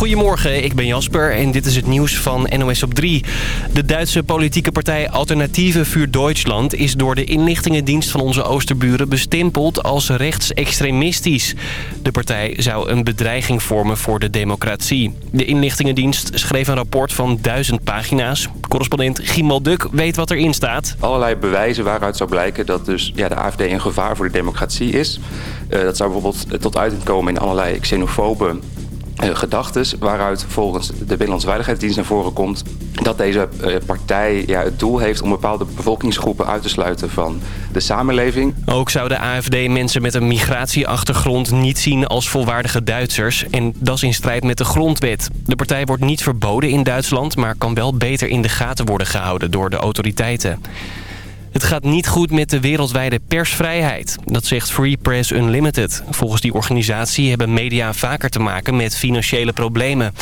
Goedemorgen, ik ben Jasper en dit is het nieuws van NOS op 3. De Duitse politieke partij Alternatieve für Deutschland... is door de inlichtingendienst van onze oosterburen bestempeld als rechtsextremistisch. De partij zou een bedreiging vormen voor de democratie. De inlichtingendienst schreef een rapport van duizend pagina's. Correspondent Gimal Duk weet wat erin staat. Allerlei bewijzen waaruit zou blijken dat dus, ja, de AFD een gevaar voor de democratie is. Uh, dat zou bijvoorbeeld tot uiting komen in allerlei xenofobe uh, gedachtes waaruit volgens de Binnenlandse Veiligheidsdienst naar voren komt dat deze uh, partij ja, het doel heeft om bepaalde bevolkingsgroepen uit te sluiten van de samenleving. Ook zou de AFD mensen met een migratieachtergrond niet zien als volwaardige Duitsers en dat is in strijd met de grondwet. De partij wordt niet verboden in Duitsland, maar kan wel beter in de gaten worden gehouden door de autoriteiten. Het gaat niet goed met de wereldwijde persvrijheid. Dat zegt Free Press Unlimited. Volgens die organisatie hebben media vaker te maken met financiële problemen.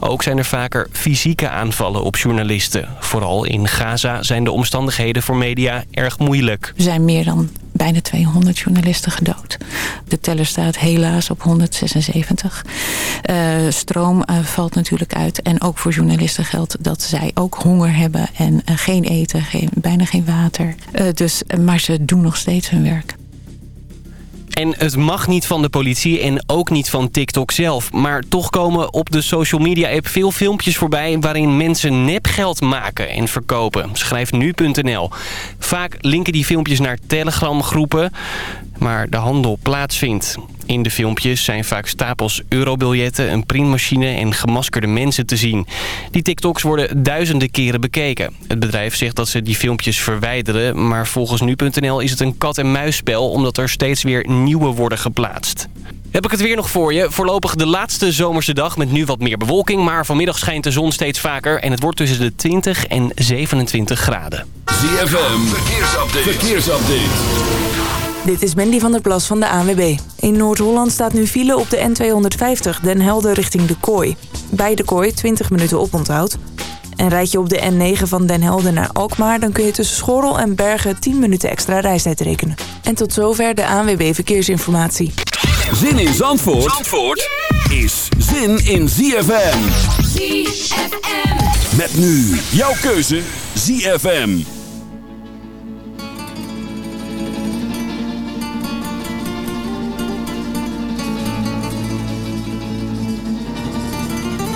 Ook zijn er vaker fysieke aanvallen op journalisten. Vooral in Gaza zijn de omstandigheden voor media erg moeilijk. Er zijn meer dan bijna 200 journalisten gedood. De teller staat helaas op 176. Uh, stroom uh, valt natuurlijk uit. En ook voor journalisten geldt dat zij ook honger hebben. En uh, geen eten, geen, bijna geen water. dus, maar ze doen nog steeds hun werk. En het mag niet van de politie en ook niet van TikTok zelf. Maar toch komen op de social media app veel filmpjes voorbij... waarin mensen nepgeld maken en verkopen. Schrijf nu.nl. Vaak linken die filmpjes naar Telegram maar de handel plaatsvindt. In de filmpjes zijn vaak stapels eurobiljetten, een printmachine en gemaskerde mensen te zien. Die TikToks worden duizenden keren bekeken. Het bedrijf zegt dat ze die filmpjes verwijderen, maar volgens nu.nl is het een kat-en-muisspel omdat er steeds weer nieuwe worden geplaatst. Heb ik het weer nog voor je. Voorlopig de laatste zomerse dag met nu wat meer bewolking. Maar vanmiddag schijnt de zon steeds vaker. En het wordt tussen de 20 en 27 graden. ZFM, verkeersupdate. verkeersupdate. Dit is Mandy van der Plas van de ANWB. In Noord-Holland staat nu file op de N250 Den Helder richting de Kooi. Bij de Kooi 20 minuten oponthoud. En rijd je op de N9 van Den Helder naar Alkmaar... dan kun je tussen Schorrel en Bergen 10 minuten extra reistijd rekenen. En tot zover de ANWB Verkeersinformatie. Zin in Zandvoort, Zandvoort is zin in ZFM. ZFM. Met nu jouw keuze ZFM.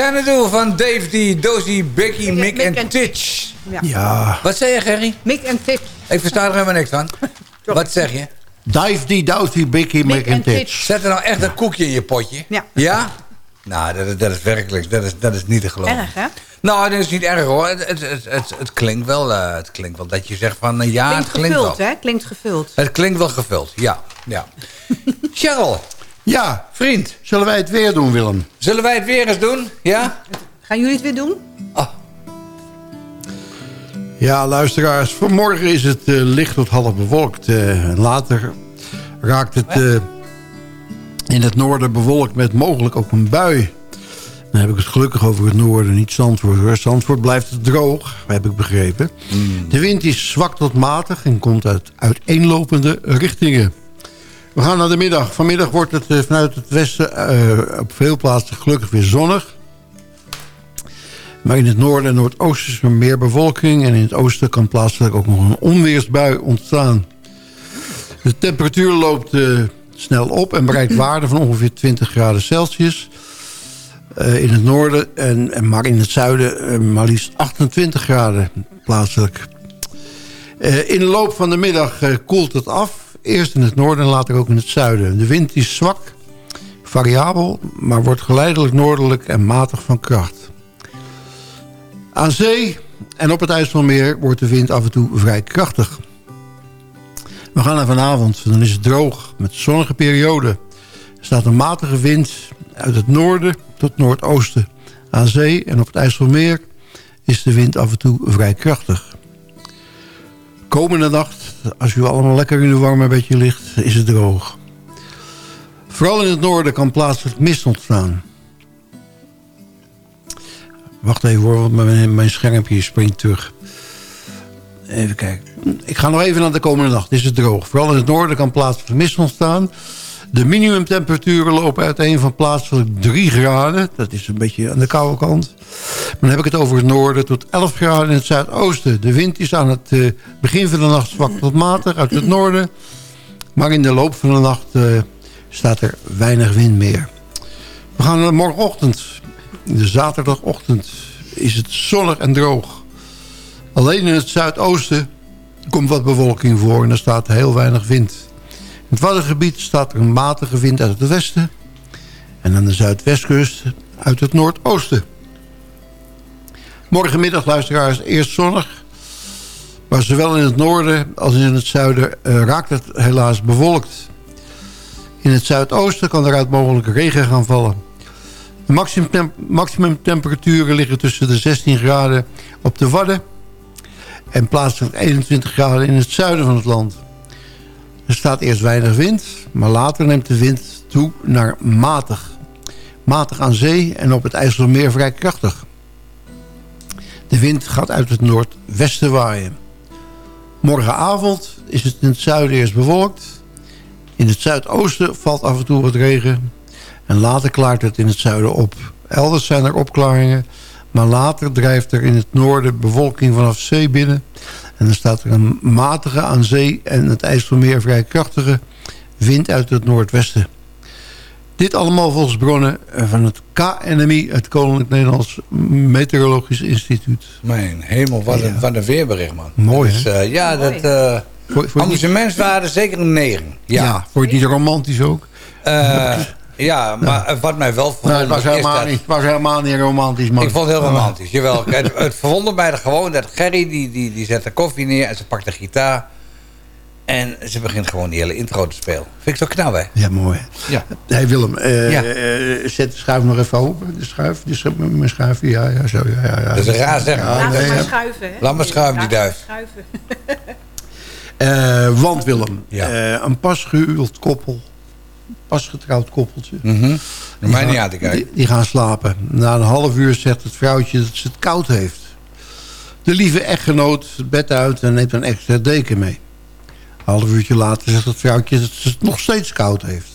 Xanadu van Dave D, Dozy, Becky, Mick en Titch. Ja. Ja. Wat zeg je, Gerry? Mick en Titch. Ik versta er helemaal niks van. Wat zeg je? Dive die doughty Bicky Mick and Titch. Zet er nou echt een koekje in je potje? Ja. Ja? Nou, dat, is- dat is werkelijk, dat is, dat is niet te geloven. Erg, hè? Nou, dat is niet erg hoor. Het, het, het, het, het klinkt, wel, eh, het klinkt wel dat je zegt van eh, ja, Klinkt het klinkt gevuld, wel. hè? Klinkt gevuld. Het klinkt wel gevuld, ja. ja. Charles, Ja, vriend, zullen wij het weer doen, Willem? zullen wij het weer eens doen? Ja? Gaan jullie het weer doen? Oh, Ja, luisteraars. Vanmorgen is het eh, licht tot half bewolkt. Eh, later raakt het eh, in het noorden bewolkt met mogelijk ook een bui. Dan heb ik het gelukkig over het noorden, niet Zandvoort. Hoor. Zandvoort blijft het droog, heb ik begrepen. De wind is zwak tot matig en komt uit uiteenlopende richtingen. We gaan naar de middag. Vanmiddag wordt het eh, vanuit het westen eh, op veel plaatsen gelukkig weer zonnig. Maar in het noorden en noordoosten is er meer bewolking... en in het oosten kan plaatselijk ook nog een onweersbui ontstaan. De temperatuur loopt eh, snel op en bereikt waarden van ongeveer 20 graden Celsius... in het noorden, en, en maar in het zuiden maar liefst 28 graden plaatselijk. In de loop van de middag koelt het af. Eerst in het noorden en later ook in het zuiden. De wind is zwak, variabel, maar wordt geleidelijk noordelijk en matig van kracht. Aan zee en op het IJsselmeer wordt de wind af en toe vrij krachtig. We gaan naar vanavond, dan is het droog met zonnige periode. Er staat een matige wind uit het noorden tot noordoosten. Aan zee en op het IJsselmeer is de wind af en toe vrij krachtig. Komende nacht, als u allemaal lekker in uw warme bedje ligt, is het droog. Vooral in het noorden kan plaatselijk mist ontstaan. Wacht even hoor, want mijn, schermpje springt terug. Even kijken. Ik ga nog even naar de komende nacht. Is het droog. Vooral in het noorden kan plaatselijk mist ontstaan. De minimumtemperaturen lopen uiteen van plaatselijk 3 graden. Dat is een beetje aan de koude kant. Dan heb ik het over het noorden tot 11 graden in het zuidoosten. De wind is aan het eh, begin van de nacht zwak tot matig uit het noorden. Maar in de loop van de nacht eh, staat er weinig wind meer. We gaan naar morgenochtend. De zaterdagochtend is het zonnig en droog. Alleen in het zuidoosten komt wat bewolking voor en er staat heel weinig wind. Het Waddengebied staat een matige wind uit het westen. En aan de zuidwestkust uit het noordoosten. Morgenmiddag, luisteraars, eerst zonnig. Maar zowel in het noorden als in het zuiden eh, raakt het helaas bewolkt. In het zuidoosten kan eruit mogelijk regen gaan vallen. De maximum, maximum temperaturen liggen tussen de 16 graden op de Wadden... en plaatselijk 21 graden in het zuiden van het land. Er staat eerst weinig wind, maar later neemt de wind toe naar matig. Matig aan zee en op het IJsselmeer vrij krachtig. De wind gaat uit het noordwesten waaien. Morgenavond is het in het zuiden eerst bewolkt. In het zuidoosten valt af en toe wat regen. En later klaart het in het zuiden op. Elders zijn er opklaringen. Maar later drijft er in het noorden bewolking vanaf zee binnen. En dan staat er een matige aan zee en het IJsselmeer vrij krachtige wind uit het noordwesten. Dit allemaal volgens bronnen van het KNMI, het Koninklijk Nederlands Meteorologisch Instituut. Mijn hemel, wat een, wat een weerbericht, man. Mooi, Dus, hè? eh, ja, Mooi. dat... eh Voor, zeker een 9. ja. Ja. voor niet romantisch ook. Eh, Ja, maar wat mij wel verwondert het was helemaal, dat- niet, het was helemaal niet romantisch, man. Ik vond het heel romantisch, jawel. Het, het verwondert mij gewoon dat Gerry, die, die, die zet de koffie neer en ze pakt de gitaar. En ze begint gewoon die hele intro te spelen. Vind ik zo knap, hè? Ja, mooi. Ja. Hey Willem, eh, Ja. eh, zet de schuif nog even open. De schuif, de schuif, mijn schuif, ja, ja, zo, ja, ja. ja. Dat is raar zeg. Ja, Laat nee, maar schuiven, hè? Laat maar schuiven, die duif. maar Schuiven. Eh, want Willem, Ja. eh, een pas gehuwd koppel, pas getrouwd koppeltje. Mhm. die Mij gaan- niet aan te kijken. Die, die gaan slapen. Na een half uur zegt het vrouwtje dat ze het koud heeft. De lieve echtgenoot het bed uit en neemt een extra deken mee. Een half uurtje later zegt het vrouwtje dat ze het nog steeds koud heeft.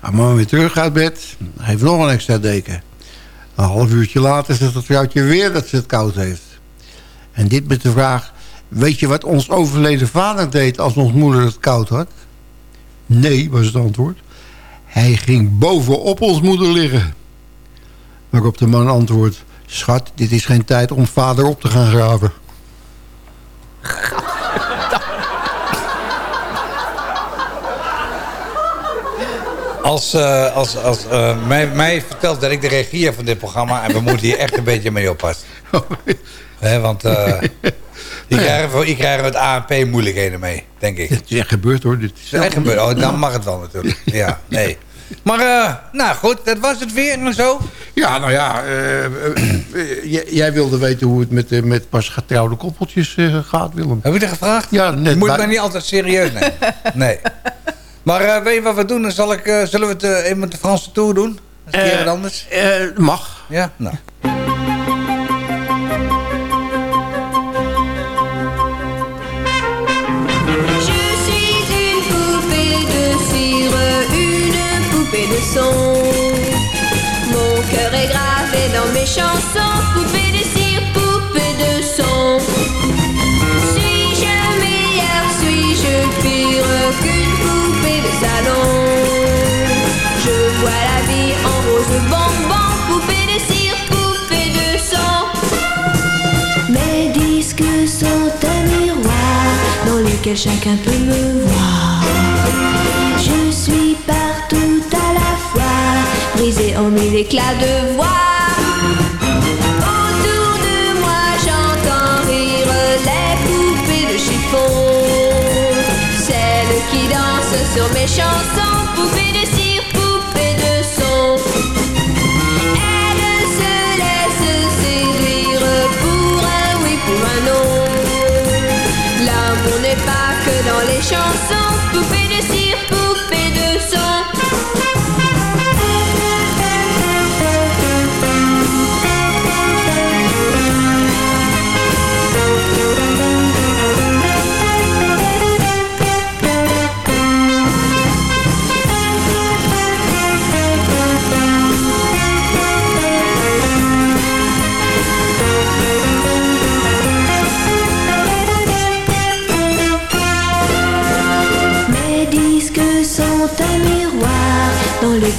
Haar man weer terug uit bed, heeft nog een extra deken. Een half uurtje later zegt het vrouwtje weer dat ze het koud heeft. En dit met de vraag... Weet je wat ons overleden vader deed als ons moeder het koud had? Nee, was het antwoord. Hij ging bovenop ons moeder liggen. Waarop de man antwoordt... Schat, dit is geen tijd om vader op te gaan graven. Als, eh, als, als eh, mij, mij vertelt dat ik de regie heb van dit programma... en we moeten hier echt een beetje mee oppassen. Hè, want krijgen we, hier krijgen het ANP moeilijkheden mee, denk ik. Het is echt gebeurd hoor. Dit is echt gebeurd. Oh, dan mag het wel natuurlijk. Ja, nee. Maar, eh, nou goed, dat was het weer en zo. Ja, nou ja, eh, eh, jij- wilde weten hoe het met, met pas getrouwde koppeltjes gaat, Willem. Heb je dat gevraagd? Ja, net Je moet bij- mij niet altijd serieus nemen. Nee. Maar weet je wat we doen? Dan zal ik, zullen we het even met de Franse tour doen? Dat is een keer wat anders. mag. Ja, nou. Mon cœur est gravé dans mes chansons, poupée de cire, poupée de son. Suis-je meilleure, suis-je pire qu'une poupée de salon Je vois la vie en rose bonbon, poupée de cire, poupée de son. Mes disques sont un miroir dans lequel chacun peut me voir. Brisée en mille éclats de voix. Autour de moi, j'entends rire les poupées de chiffon. Celles qui dansent sur mes chansons,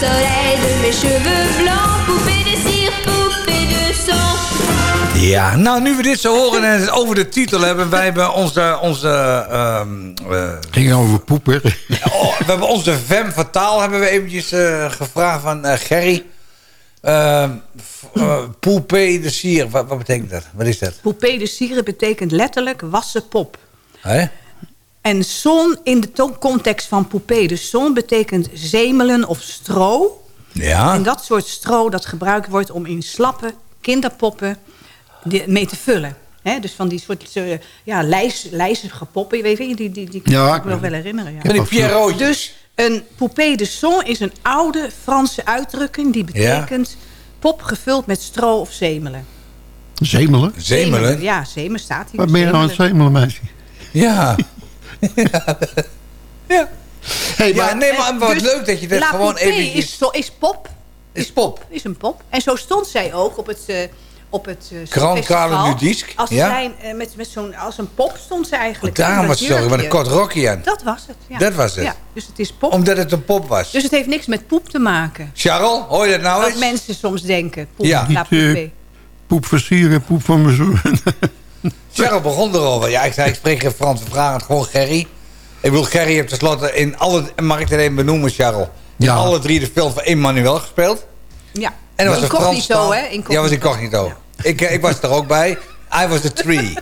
Soleil de mes cheveux blancs, poupée de cire, poupée de son. Ja, nou nu we dit zo horen en het over de titel hebben... wij hebben onze... onze ehm, eh, Ging over poepen. oh, we hebben onze femme fataal hebben we eventjes eh, gevraagd van eh, Gerry. Ehm eh, Poupée de sier, wat, wat betekent dat? Wat is dat? Poupée de cire betekent letterlijk wassen pop. Hè? En son in de context van poupée de son betekent zemelen of stro. Ja. En dat soort stro dat gebruikt wordt om in slappe kinderpoppen mee te vullen. Hè, dus van die soort eh, ja, lijs, lijzige poppen. Je weet je, die, die, die Ja, kan ik ik me nog wel herinneren. Ja. Die Pierrotjes. Dus een poupée de son is een oude Franse uitdrukking... die betekent pop gevuld met stro of zemelen. Zemelen? Zemelen? Ja, zemen staat hier. Waar ben je nou aan het Zemelen. zemelen, meisje? Ja. ja. Hey, ja, maar- nee, maar wat Dus leuk dat je dat gewoon eventjes... Is, is pop. Is pop. Is een pop. En zo stond zij ook op het... eh, op het eh, Grand. Carlo Als, ja? eh, met, met zo'n, als een pop stond ze eigenlijk. Was het zo, met een kort rokje aan. Dat was het. Ja. Dat was het. Ja, dus het is pop. Omdat het een pop was. Dus het heeft niks met poep te maken. Charles, hoor je dat nou Wat eens? mensen soms denken. Poep, Ja. La. Poep versieren, poep van mijn zoon. Charles begon erover. Ja, ik zei, ik spreek geen Frans, we vragen het gewoon Gerry. Ik bedoel, Gerry heeft tenslotte in alle... Mag ik het even benoemen, Charles? In Ja. alle drie de films van Emmanuel gespeeld. Ja. En dat was een Frans hè? Incognito. Ja, was incognito. Ik, eh, ik was er ook bij. I was a tree.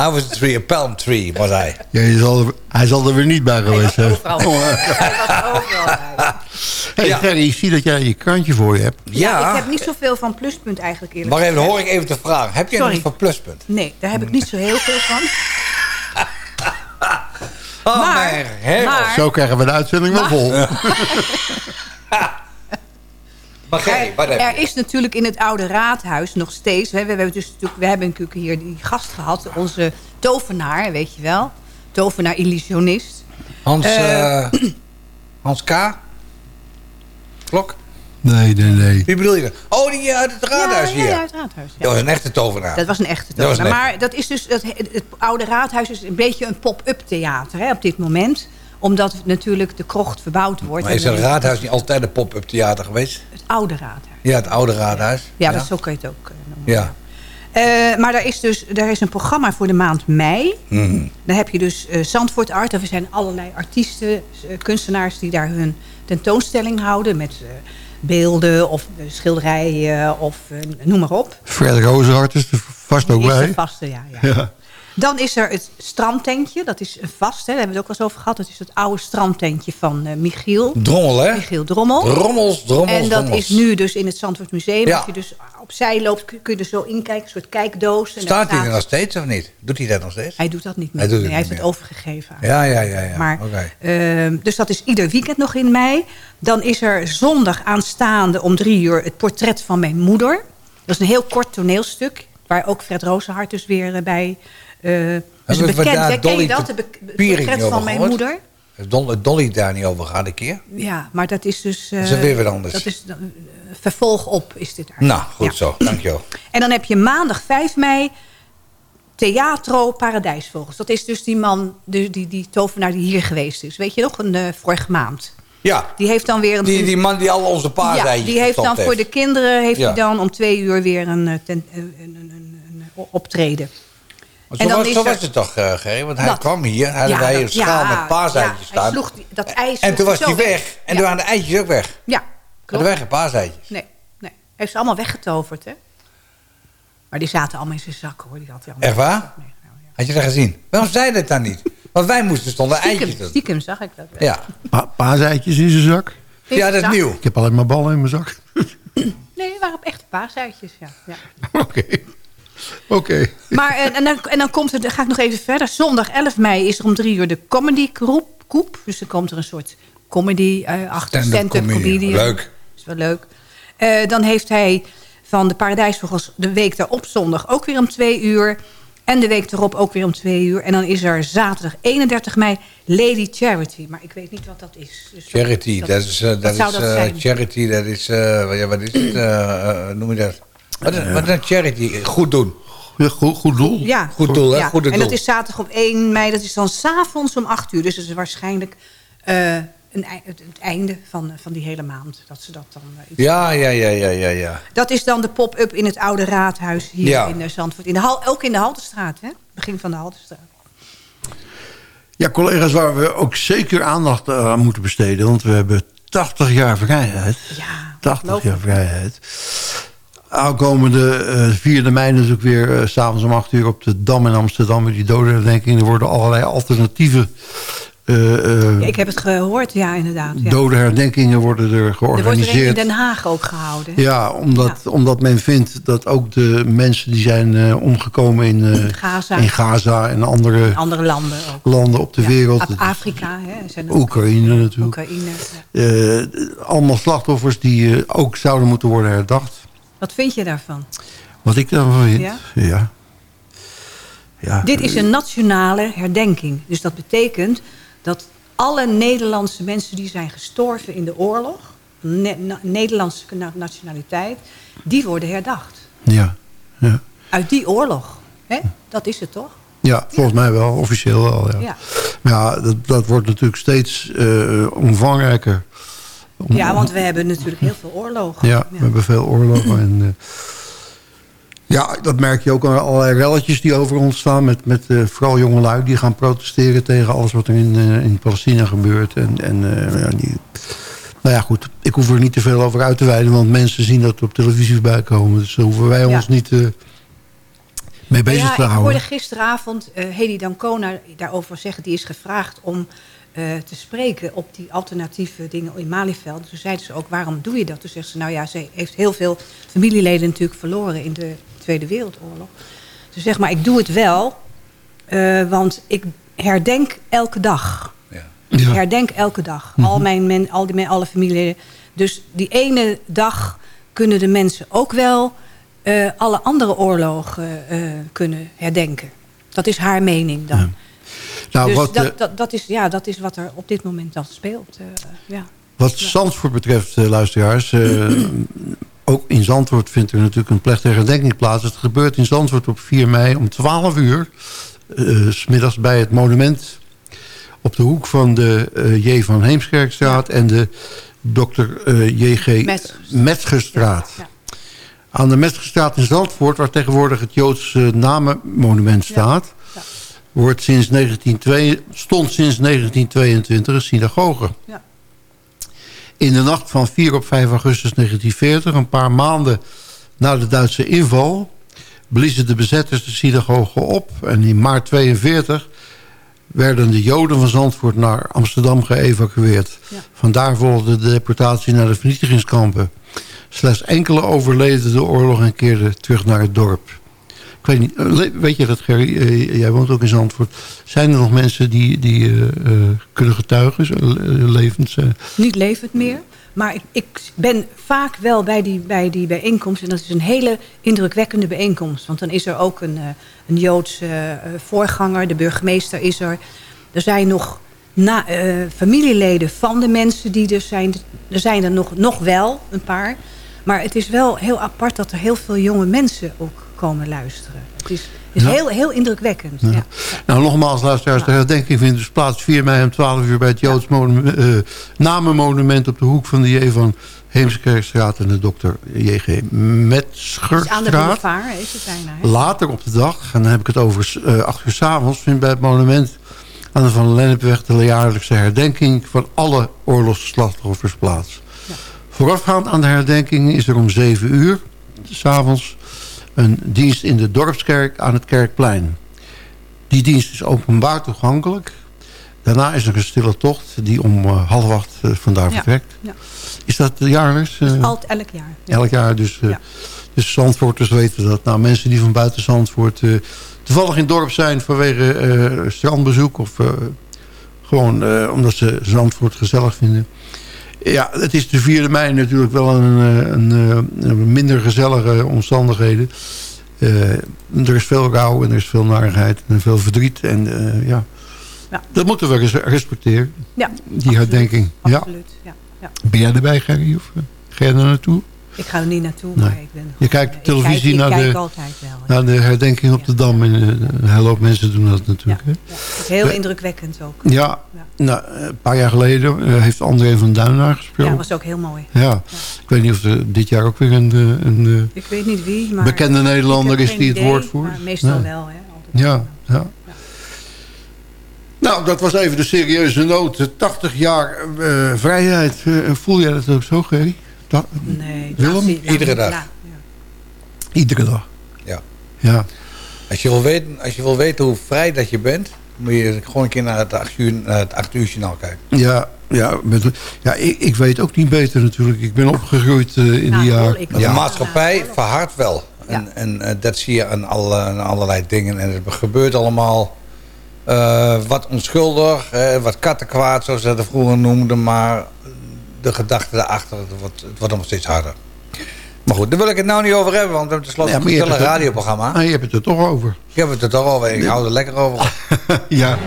I was a tree, a palm tree was hij. Ja, zal er- hij zal er weer niet bij geweest zijn. Overal. Hij was overal bij. Hey, Ja. Gerry, ik zie dat jij je krantje voor je hebt. Ja, Ik heb niet zoveel van pluspunt eigenlijk eerlijk maar even, gezegd. hoor ik even te vragen. Heb jij nog van pluspunt? Nee, daar heb ik niet zo heel veel van. Oh, Maar- mijn hemel. maar- Zo krijgen we de uitzending wel vol. Maar Gerry, wat heb Er is natuurlijk in het oude raadhuis nog steeds... We, we, hebben, dus, natuurlijk- we hebben natuurlijk hier die gast gehad. Onze tovenaar, weet je wel. Tovenaar illusionist. Hans, Eh, eh, Hans K. Klok? Nee, nee, nee. Wie bedoel je? dan? Oh, die uit het raadhuis ja, hier. Ja, ja, het raadhuis. ja. Dat was een echte tovenaar. Dat was een echte Dat tovenaar. Maar dat is dus, het, het oude raadhuis is een beetje een pop-up theater hè, op dit moment. Omdat natuurlijk de krocht verbouwd wordt. Maar is dan- raadhuis niet altijd een pop-up theater geweest? Het oude raadhuis. Ja, het oude raadhuis. Ja, Dat, zo kun je het ook eh, noemen. Ja. Eh, maar er is dus er is een programma voor de maand mei. Mhm. Dan heb je dus eh Zandvoort Art. Er zijn allerlei artiesten, eh, kunstenaars die daar hun tentoonstelling houden. Met eh, beelden of eh, schilderijen of eh, noem maar op. Fred Rozenhart is er vast ook is bij. de vaste, ja. ja. Ja. Dan is er het strandtentje. Dat is vast, hè. daar hebben we het ook wel eens over gehad. Dat is het oude strandtentje van eh, Michiel. Drommel, hè? Michiel Drommel. Drommels, drommels, En dat drommels. is nu dus in het Zandvoort Museum. Ja. Als je dus opzij loopt, kun je er zo inkijken. Een soort kijkdoos. En Staat hij er nog steeds of niet? Doet hij dat nog steeds? Hij doet dat niet meer. Hij Nee, hij heeft het overgegeven. aan- Ja, ja, ja. ja. Maar, ehm, dus dat is ieder weekend nog in mei. Dan is er zondag aanstaande om drie uur het portret van mijn moeder. Dat is een heel kort toneelstuk. Waar ook Fred Rozenhart dus weer eh, bij... eh dus we bekend, hè? ken je dat? de portret van mijn gehoord? moeder. Heeft Dolly daar niet over gehad een keer? Ja, maar dat is dus... eh, Dat is weer wat anders. Dat is eh, vervolg op, is dit daar. Nou, goed Ja. zo. Dankjewel. En dan heb je maandag 5 mei Theatro Paradijsvogels. Dat is dus die man, die, die, die tovenaar die hier geweest is. Weet je nog, een uh, vorige maand. Ja. Die heeft dan weer een... Die, die man die al onze paaseitjes Ja, die heeft dan voor de kinderen heeft Ja. hij dan om twee uur weer een, eh, ten, een, een, een, een optreden. Maar En zo dan was, is zo er- was het toch, uh, Gerry? Want hij Dat. kwam hier, hadden Ja, wij een schaal ja, met paaseitjes ja, hij staan. sloeg die- dat ijs en toen was zo hij weg. weg. En Ja. toen waren de eitjes ook weg. Ja, Hadden klopt. wij geen paaseitjes. Nee, nee. Hij heeft ze allemaal weggetoverd, hè? Maar die zaten allemaal in zijn zak, hoor. Die had hij allemaal Echt waar? Had je dat gezien? Waarom zei dat dan niet? Want wij moesten stonden eitjes Stiekem, doen. stiekem zag ik dat wel. Ja. Pa paaseitjes in zijn zak. ja, dat is zak. nieuw. Ik heb alleen maar ballen in mijn zak. Nee, het waren echte paaseitjes, ja. ja. Oké. Oké. Maar en, en, dan, en dan komt het, dan ga ik nog even verder. Zondag 11 mei is er om drie uur de comedy groep. Koep. Dus dan komt er een soort comedy uh, achter. Stand-up comedian. comedian. Leuk. is wel leuk. Uh, dan heeft hij van de Paradijsvogels de week daarop zondag ook weer om twee uur. En de week erop ook weer om twee uur. En dan is er zaterdag 31 mei Lady Charity. Maar ik weet niet wat dat is. Dus Charity, dat, is... Uh, dat is uh, charity, dat is... Uh, ja, wat is het? Noem je dat? Wat is, wat is een charity? Goed doen. Ja, goed, goed doel. Ja, Goed doel, hè? ja. Goede en dat doel. is zaterdag op 1 mei. Dat is dan s'avonds om 8 uur. Dus dat is waarschijnlijk uh, een, het, het, einde van, van die hele maand. Dat ze dat dan... Uh, ja, ja, ja, ja, ja, ja. Dat is dan de pop-up in het oude raadhuis hier Ja. in uh, Zandvoort. In de hal, ook in de Haltestraat, hè? Begin van de Haltestraat. Ja, collega's, waar we ook zeker aandacht aan moeten besteden. Want we hebben 80 jaar vrijheid. Ja, 80 jaar vrijheid. Aankomende uh, 4e mei natuurlijk weer uh, s'avonds om 8 uur op de Dam in Amsterdam. Met die dodenherdenking. Er worden allerlei alternatieve... Uh, ja, ik heb het gehoord, ja, inderdaad. Ja. Dode herdenkingen worden er georganiseerd. Er wordt er in Den Haag ook gehouden. Ja, omdat, ja. omdat men vindt dat ook de mensen die zijn omgekomen in, Gaza. in Gaza en andere, andere landen, ook. landen op de wereld. Afrika, hè, zijn Oekraïne natuurlijk. Oekraïne, allemaal slachtoffers die ook zouden moeten worden herdacht. Wat vind je daarvan? Wat ik daarvan vind? Ja? ja. ja. Dit is een nationale herdenking. Dus dat betekent dat alle Nederlandse mensen die zijn gestorven in de oorlog... Ne na- Nederlandse na- nationaliteit, die worden herdacht. Ja, ja. Uit die oorlog. Hè? Dat is het toch? ja volgens mij wel, officieel wel. Ja, Ja. Maar ja dat, dat wordt natuurlijk steeds eh, omvangrijker. Om- Ja, want we hebben natuurlijk heel veel oorlogen. Ja, we hebben veel oorlogen. En, eh, ja, dat merk je ook aan allerlei relletjes die over ons staan. Met, met eh, vooral jongelui die gaan protesteren tegen alles wat er in, eh, in Palestina gebeurt. En, en ja, die, nou ja, goed. Ik hoef er niet te veel over uit te wijden. Want mensen zien dat op televisie voorbij komen. Dus daar hoeven wij Ja. ons niet mee bezig ja, te ik hoorde gisteravond eh Hedy Dancona daarover zeggen. Die is gevraagd om eh, te spreken op die alternatieve dingen in Malieveld. Toen zeiden ze ook, waarom doe je dat? Toen zegt ze, nou ja, ze heeft heel veel familieleden natuurlijk verloren in de Tweede Wereldoorlog. Ze zegt, maar ik doe het wel, eh, want ik herdenk elke dag. Ik Ja. herdenk elke dag. Mhm. Al mijn men, al die, men- alle familieleden. Dus die ene dag kunnen de mensen ook wel eh, alle andere oorlogen eh, kunnen herdenken. Dat is haar mening dan. Nou, dus wat, dat, eh, dat, dat, is, ja, dat is wat er op dit moment dan speelt. ja. Wat Zandvoort betreft, luisteraars... ook in Zandvoort vindt er natuurlijk een plechtige herdenking plaats. Het gebeurt in Zandvoort op 4 mei om 12 uur. s smiddags bij het monument op de hoek van de J. van Heemskerkstraat... en de Dr. eh, J.G. Metzgerstraat. Metzgerstraat. Aan de Metzgerstraat in Zandvoort... waar tegenwoordig het Joodse namenmonument staat... Wordt sinds 1902, stond sinds 1922 een synagoge. Ja. In de nacht van 4 op 5 augustus 1940, een paar maanden na de Duitse inval... bliezen de bezetters de synagoge op. En in maart 42 werden de Joden van Zandvoort naar Amsterdam geëvacueerd. Vandaar volgde de deportatie naar de vernietigingskampen. Slechts enkele overleden de oorlog en keerden terug naar het dorp. Ik weet niet, eh, weet je dat Gerry, Eh, jij woont ook in Zandvoort. Zijn er nog mensen die, die eh, kunnen getuigen, levend? Niet levend meer. Maar ik, ik ben vaak wel bij die, bij die bijeenkomst. En dat is een hele indrukwekkende bijeenkomst. Want dan is er ook een, een Joodse voorganger. De burgemeester is er. Er zijn nog na, familieleden van de mensen die er zijn. Er zijn er nog, nog wel een paar. Maar het is wel heel apart dat er heel veel jonge mensen ook komen luisteren. Het is, is Ja. heel, heel indrukwekkend. Ja. Ja. Nou, nogmaals, luisteraars, de herdenking vindt dus plaats 4 mei om 12 uur... bij het Joods monu- eh, namenmonument op de hoek van de J. van Heemskerkstraat... en de dokter J.G. Is aan de Metzgerstraat. boulevard is het bijna. hè? Later op de dag, en dan heb ik het over eh 8 uur s avonds... vindt bij het monument aan de Van Lennepweg... de jaarlijkse herdenking van alle oorlogsslachtoffers plaats. Voorafgaand aan de herdenking is er om 7 uur... s'avonds een dienst in de Dorpskerk aan het Kerkplein. Die dienst is openbaar toegankelijk. Daarna is er een stille tocht die om eh, half acht eh, vandaar Ja. vertrekt. Ja. Is dat jaarlijks? Eh? altijd elk jaar. Ja. Elk jaar, dus, dus Zandvoorters weten dat. Nou, mensen die van buiten Zandvoort toevallig in het dorp zijn vanwege strandbezoek... of gewoon omdat ze Zandvoort gezellig vinden. Ja, het is de 4e mei natuurlijk wel een, eh, een, eh, een minder gezellige omstandigheden. Eh, er is veel rouw en er is veel narigheid en veel verdriet. En ja, Ja. dat moeten we res- respecteren. Ja, die herdenking. Ja. Absoluut. Ja. Ja. Ben jij erbij, Gerry? Of ga jij er naartoe? Ik ga er niet naartoe, Nee. maar ik ben... Je kijkt ik televisie kijk, naar, de, altijd wel. naar de herdenking op de Dam. En, eh, een hele hoop mensen doen dat natuurlijk. hè? Het is heel We- indrukwekkend ook. Ja, Nou, een paar jaar geleden eh, heeft André van Duinaar Ja, gespeeld. was ook heel mooi. Ja, ik weet niet of er dit jaar ook weer een, eh, een eh, Ik weet niet wie, maar... bekende Nederlander is die het idee, woord voert. Meestal wel, hè. Ja, ja. Nou, dat was even de serieuze noot. 80 jaar eh, vrijheid. Eh, voel jij dat ook zo, Gerry? Nee. Willem? Iedere dag. laat- Iedere dag. Ja. Ja. Als je, wil weten, als je wil weten hoe vrij dat je bent... moet je gewoon een keer naar het 8 uur, naar het 8 uur journaal kijken. Ja, ja, met, ja ik, ik weet ook niet beter natuurlijk. Ik ben opgegroeid eh, in Nou, die jaren. De maatschappij verhardt wel. En, en eh, dat zie je aan, alle, aan allerlei dingen. En het gebeurt allemaal eh, wat onschuldig, eh, wat kattenkwaad, zoals ze dat vroeger noemden. Maar de gedachte daarachter, het wordt, het wordt allemaal steeds harder. Maar goed, daar wil ik het nou niet over hebben, want we hebben tenslotte Ja, een maar radioprogramma. Ah, je hebt het er toch over. Ik heb het er toch over, ik hou er lekker over. ja.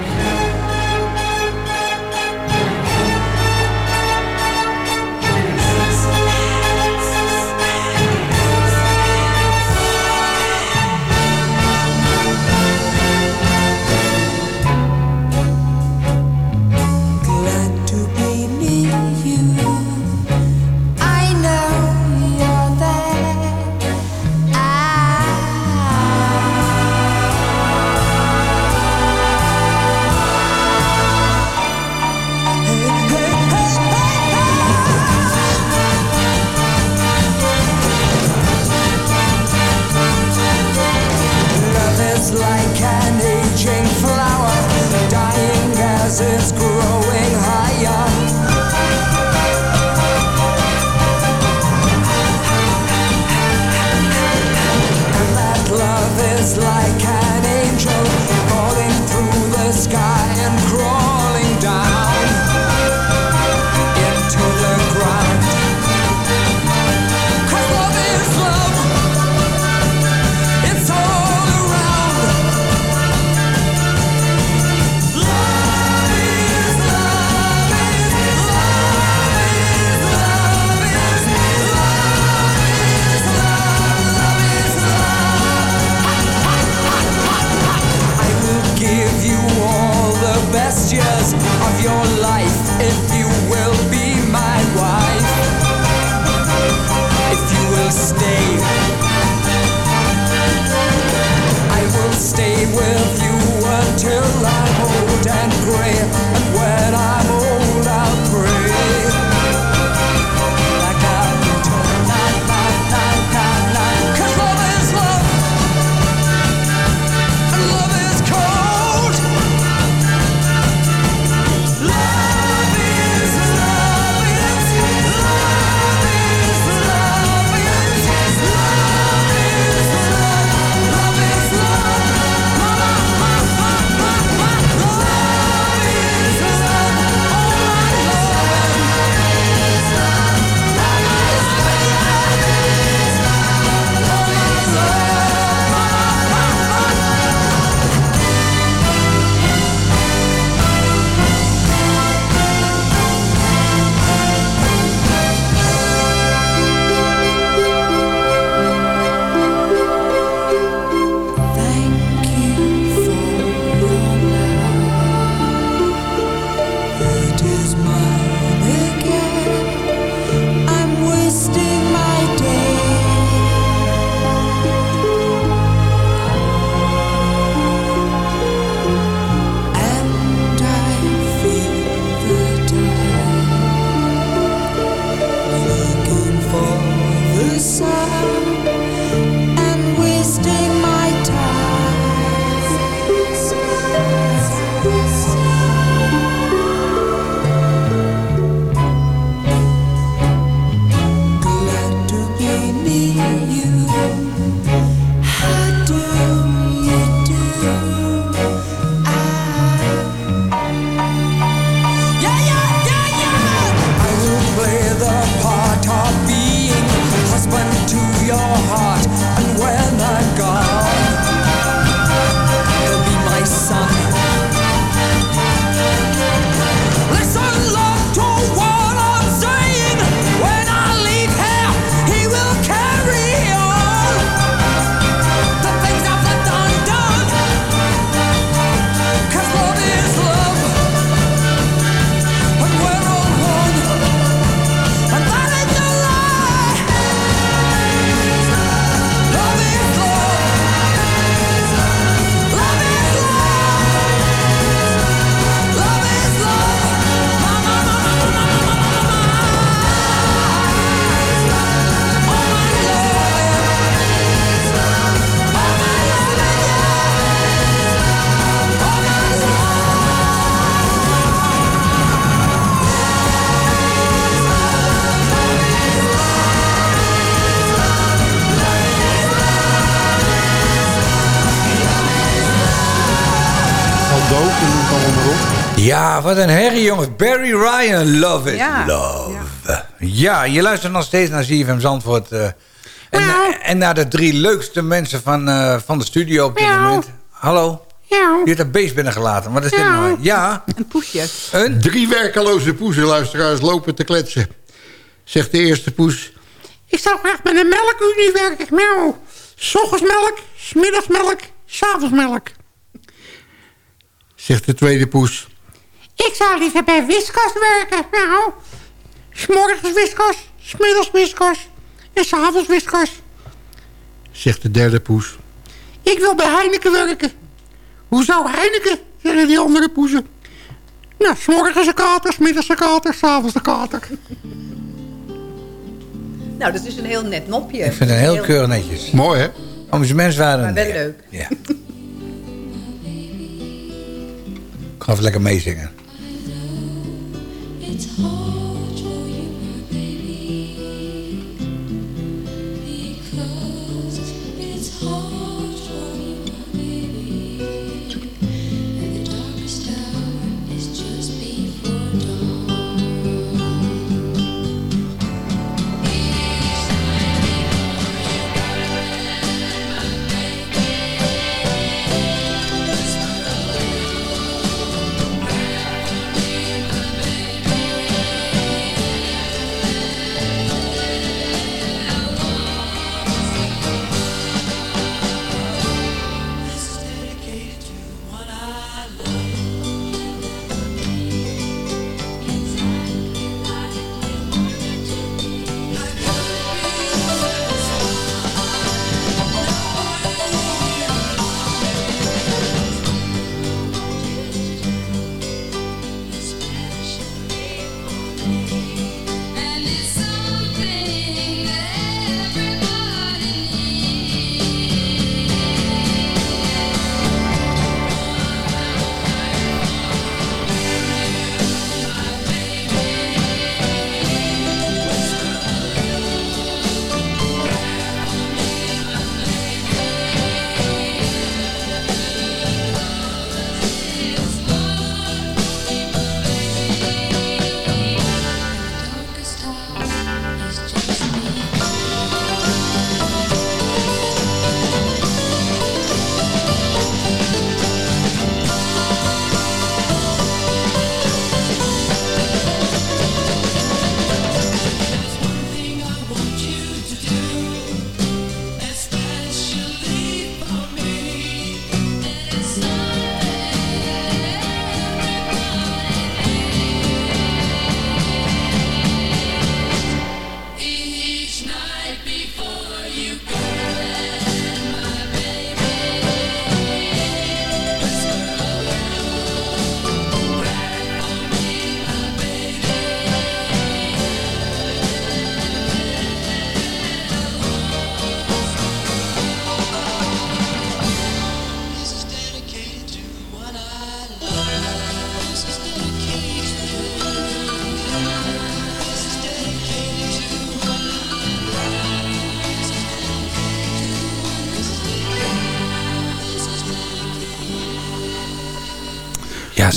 Ja, wat een herrie, jongens. Barry Ryan, Love is Ja. Love. Ja. je luistert nog steeds naar ZFM Zandvoort. eh, en, en naar de drie leukste mensen van, eh, van de studio op dit moment. Hallo? Je hebt een beest binnengelaten. Wat is dit nou? Ja. Een poesje. Een? Drie werkeloze poezenluisteraars lopen te kletsen. Zegt de eerste poes. Ik zou graag met een melkunie werken. Miauw. S ochtends melk, smiddags melk, s'avonds melk. Zegt de tweede poes. Ik zou liever bij Whiskas werken. Miauw. S'morgens Whiskas, smiddags Whiskas en s'avonds Whiskas. Zegt de derde poes. Ik wil bij Heineken werken. Hoezo Heineken? Zeggen die andere poezen. Nou, s'morgens een kater, smiddags een kater, s'avonds een kater. Nou, dat is een heel net mopje. Ik vind het heel keurig netjes. Mooi, hè? Amusementswaarde. Maar wel leuk. Ja. Ik ga even lekker meezingen. it's hard.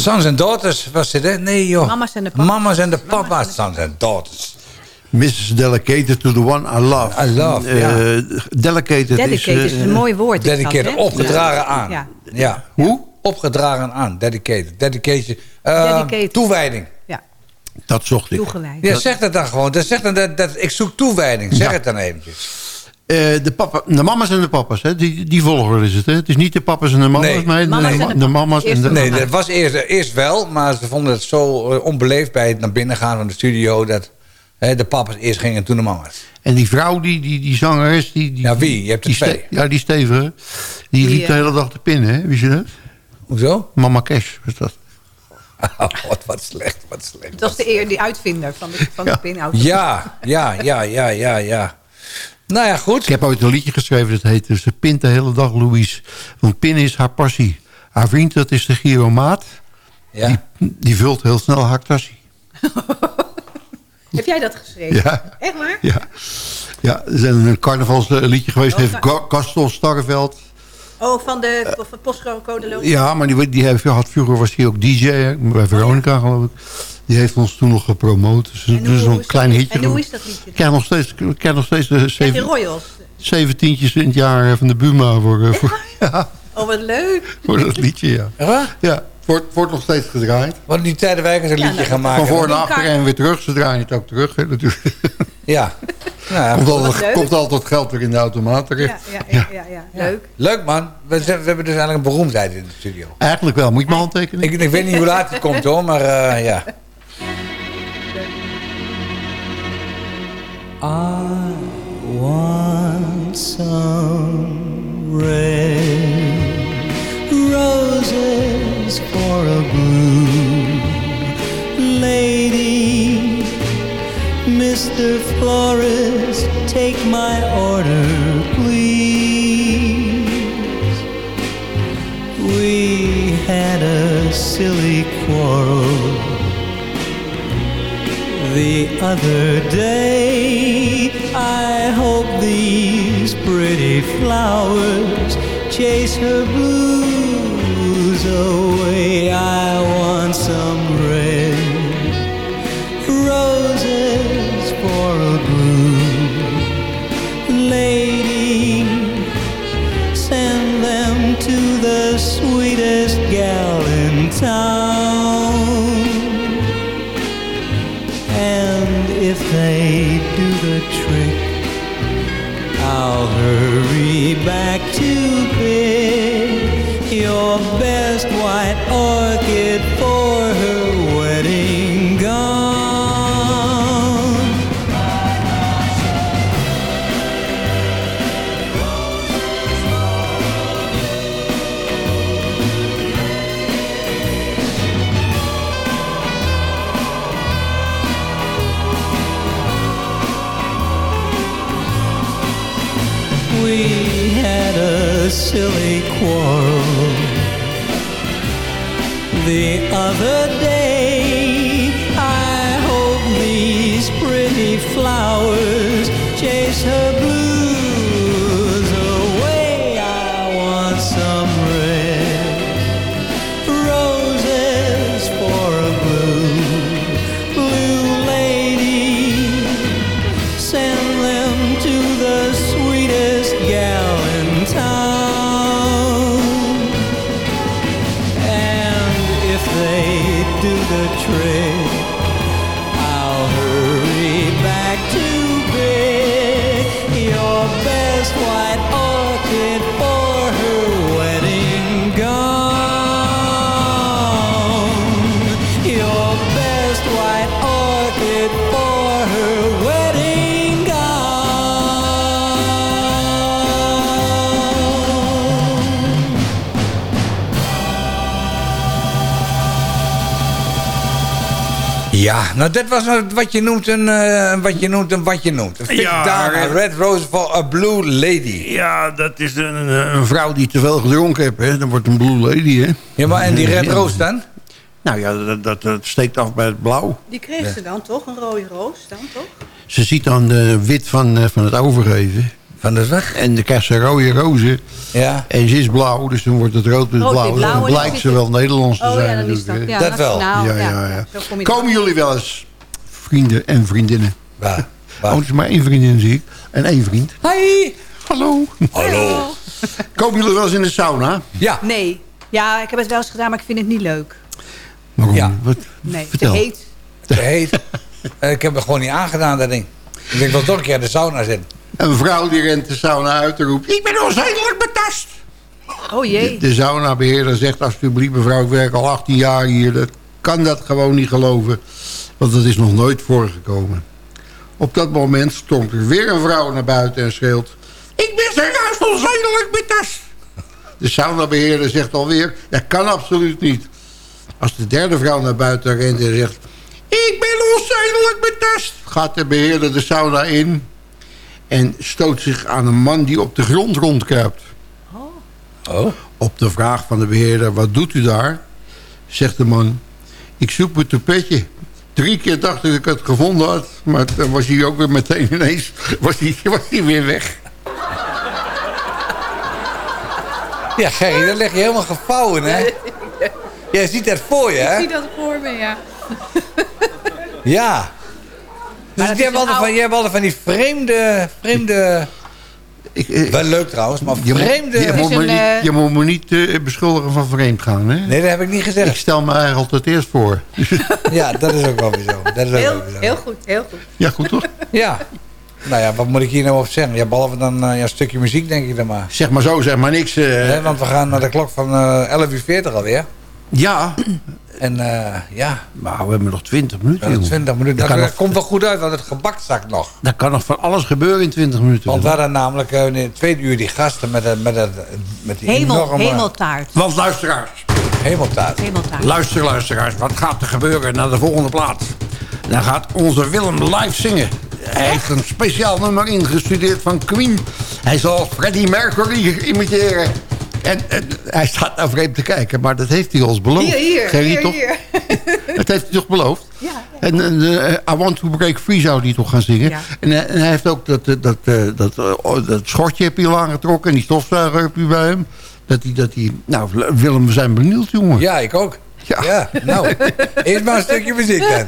Sons and Daughters was dit, hè? Nee, joh. Mama's en de papa's. Mama's en de papa's, Sons and Daughters. Mrs. Delegated to the one I love. I love, Eh, ja. Delegated, Dedicated is, eh, een mooi woord. is dat, Dedicated, hè? opgedragen aan. Ja. Ja. Hoe? Opgedragen aan, dedicated. Dedication, eh, Dedicated. toewijding. Ja, Dat zocht ik. toegewijd. Ja, zeg dat dan gewoon. Dat, zeg dan dat, dat, ik zoek toewijding. Zeg Ja. het dan eventjes. Eh, de, papa, de mama's en de papa's, hè? Die, die volgorde is het. Hè? Het is niet de papa's en de mama's, Nee. maar de, Mama's en de de mama's en de... Nee, dat was eerst, eerst wel, maar ze vonden het zo eh, onbeleefd bij het naar binnen gaan van de studio... dat hè, de papa's eerst gingen en toen de mama's. En die vrouw, die, die, die zangeres, die... die Ja, wie? Je hebt er die twee. Ste- ja, die stevige. Die Die, liep de hele dag te pinnen, hè? Wist je dat? Hoezo? Mama Cash was dat. wat, wat slecht, wat slecht. Het was de, eer, die uitvinder van de, van de pinauto. Ja, ja, ja, ja, ja, ja. Nou ja, goed. Ik heb ooit een liedje geschreven, dat heet dus... Ze pint de hele dag, Louise. Want pinnen is haar passie. Haar vriend, dat is de gyromaat. Ja. Die, die vult heel snel haar tassie. Heb jij dat geschreven? Ja. Echt waar? Ja. Ja, er is een carnavalsliedje geweest. Oh, heeft Gaston Starreveld. Oh, van de van de postcode. Ja, maar die, die heeft, had, vroeger was hij ook DJ, hè, bij Veronica geloof ik. Die heeft ons toen nog gepromoot. Dus, dus hoe een is klein dat- hitje. en hoe is dat liedje? Ik krijg nog steeds, nog steeds de zeven, royals? zeventientjes in het jaar van de Buma voor, eh, voor, ja, Oh, wat leuk. voor dat liedje. Ja, ja het wordt, wordt nog steeds gedraaid. Want die tijdenwijkers een Ja, liedje nou, gaan maken. Van voor naar achter en weer terug. Ze draaien het ook terug. Hè, natuurlijk. Ja. Nou, ja, komt, altijd, komt altijd geld weer in de automaat terecht. Ja, ja, ja, ja, ja. leuk. Leuk man. We, hebben dus eigenlijk een beroemdheid in de studio. Eigenlijk wel. Moet je mijn handtekening? Ik, ik weet niet hoe laat het komt hoor, maar eh, ja. I want some red roses for a blue lady. Mr. Florist, take my order, please. We had a silly quarrel the other day. I hope these pretty flowers chase her blues away. I want some Ja, nou dit was wat je noemt een eh, wat je noemt een wat je noemt. Een Ja, Red- Red Rose for a Blue Lady. Ja, dat is een, een vrouw die te veel gedronken heeft. Hè. Dan wordt een blue lady, hè. Ja, maar en die Red Rose dan? Nou ja, dat, dat, dat steekt af bij het blauw. Die kreeg ze dan toch, een rode roos dan toch? Ze ziet dan de wit van, eh, van het overgeven. Van de weg? En dan krijgt ze rode rozen. Ja. En ze is blauw, dus dan wordt het rood met blauw. blauw Dan blijkt ze wel Nederlands te Oh, zijn natuurlijk. ja, Dat wel. nationaal, Ja, ja, ja, Komen jullie wel eens vrienden en vriendinnen? Waar? Oh, is maar één vriendin zie ik. En één vriend. Hi. Hallo. Hallo. Komen jullie wel eens in de sauna? Ja. Nee. Ja, ik heb het wel eens gedaan, maar ik vind het niet leuk. Waarom? Ja. Wat? Nee, Vertel. te heet. Te heet. Eh, ik heb het gewoon niet aangedaan, dat ding. Ik denk, ik wil toch een keer in de sauna zitten. Een vrouw die rent de sauna uit en roept... Ik ben onzedelijk betast. Oh jee. De saunabeheerder zegt alsjeblieft mevrouw, ik werk al 18 jaar hier. Dat kan dat gewoon niet geloven. Want dat is nog nooit voorgekomen. Op dat moment stormt er weer een vrouw naar buiten en schreeuwt... Ik ben zojuist onzedelijk betast. De saunabeheerder zegt alweer... Dat kan absoluut niet. Als de derde vrouw naar buiten rent en zegt... Ik ben onzedelijk betast. Gaat de beheerder de sauna in... En stoot zich aan een man die op de grond rondkruipt. Oh. Op de vraag van de beheerder, wat doet u daar? Zegt de man, ik zoek mijn toepetje. Drie keer dacht ik dat ik het gevonden had. Maar dan was hij ook weer meteen ineens was hij, was hij weer weg. Ja, Gerry, dat leg je helemaal gevouwen, hè? Jij ziet dat voor je, Ik hè? zie dat voor me, ja. Ja. Dus jij hebt, altijd van, jij hebt altijd van die vreemde... vreemde... Wel leuk trouwens, maar Je, moet- vreemde... je, moet, me een, niet, eh, je moet me niet eh, beschuldigen van vreemd gaan. Hè? Nee, dat heb ik niet Ik gezegd. stel me eigenlijk altijd eerst voor. Ja, dat is ook wel weer zo. Dat is ook Heel, wel weer zo. heel goed, heel goed. ja, goed toch? Ja. Nou ja, wat moet ik hier nou op zeggen? Ja, behalve dan eh, ja, een stukje muziek, denk ik dan maar. Zeg maar zo, zeg maar niks. eh. Hè, want we gaan naar de klok van eh 11 uur 40 alweer. Ja, En eh, ja, maar we hebben nog 20 minuten. jongen. 20 minuten. Dat Dat, dat komt wel goed uit, want het gebak zakt nog. Daar kan nog van alles gebeuren in 20 minuten. Want we hadden namelijk eh, in de tweede uur die gasten met, het- met, het- met die Hemel, enorme hemeltaart. Want luisteraars, hemeltaart. Hemeltaart. luister luisteraars, wat gaat er gebeuren naar de volgende plaats? Dan gaat onze Willem live zingen. Hij heeft een speciaal nummer ingestudeerd van Queen. Hij zal Freddie Mercury imiteren. En, en hij staat nou vreemd te kijken, maar dat heeft hij ons beloofd. Hier, hier, hier, toch? hier. Dat heeft hij toch beloofd? Ja, En, en eh, I Want to Break Free zou hij toch gaan zingen. Ja. En, hij- en hij heeft ook dat, eh, dat, eh, dat, eh, dat schortje heb hij al aangetrokken. En die stofzuiger heb je bij hem. Dat hij, dat hij, nou Willem, we zijn benieuwd, jongen. Ja, ik ook. Ja, nou. Eerst maar een stukje muziek dan.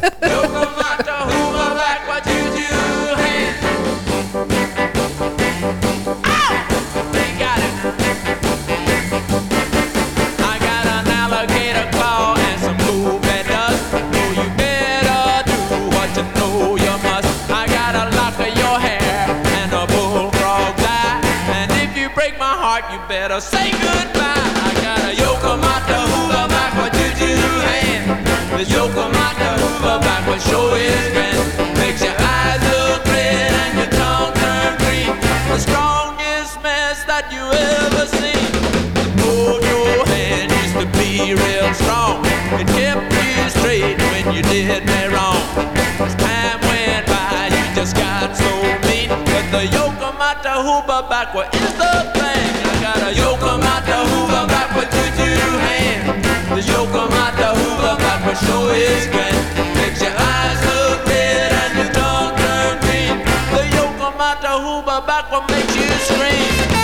Break my heart, you better say goodbye. I got a Yokomata Hoover back with juju hand. This Yokomata Hoover back with sure is grand. Makes your eyes look red and your tongue turn green. The strongest mess that you ever seen. Hold your hand used to be real strong. It kept you straight when you did me wrong. Yokomata Hoover backward is the thing. I got a Yokomata Hoover backward to two hand. The Yokomata Hoover backward sure is grand. Makes your eyes look red and your tongue turn green. The Yokomata Hoover backward makes you scream.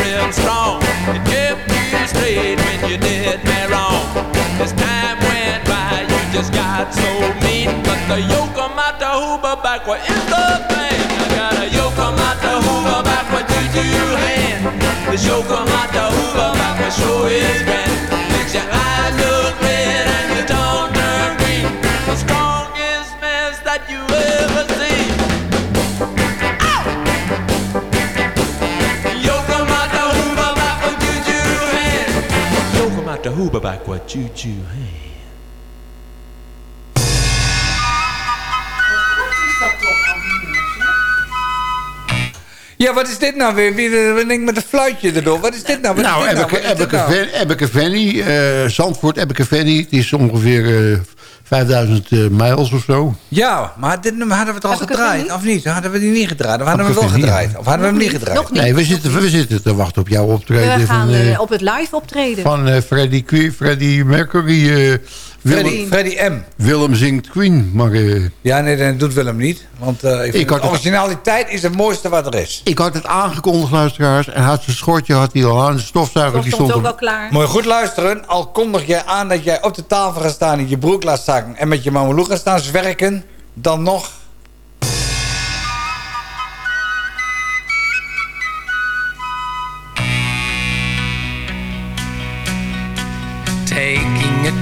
Real strong. It kept you straight when you did me wrong. As time went by, you just got so mean. But the yoke Yokomata Hoover backward is the thing. I got a yoke Yokomata Hoover backward to two hand. The Yokomata Hoover backward sure is grand. Yokomata Hoover backward juju hand. Ja, wat is dit nou weer? Wie wie denkt met een fluitje erdoor? Wat is dit nou? Wat Nou, nou? Wat nou? Ven- Ebbeke Venny, eh, Zandvoort, Ebbeke Venny. Het is ongeveer eh 5000 eh, mijls of zo. Ja, maar dit nummer hadden we het al het gedraaid, of niet? Hadden we die niet gedraaid? Of hadden we hem wel niet, gedraaid? Of hadden we hem niet gedraaid? Nog niet. Nee, we zitten, we zitten te wachten op jouw optreden We gaan van, eh, eh, op het live optreden. van eh, Freddie, Que- Freddie Mercury. Willem, Freddy, Freddy M. Willem zingt Queen. Maar eh, Ja, nee, dat doet Willem niet. Want eh, ik had originaliteit is het mooiste wat er is. ik had het aangekondigd, luisteraars. En had zijn schortje had hij al aan. De stofzuiger Dat die stond ook op. al klaar. Moet je goed luisteren. Al kondig jij aan dat jij op de tafel gaat staan... en je broek laat zakken en met je mameloe gaat staan zwerken... dan nog...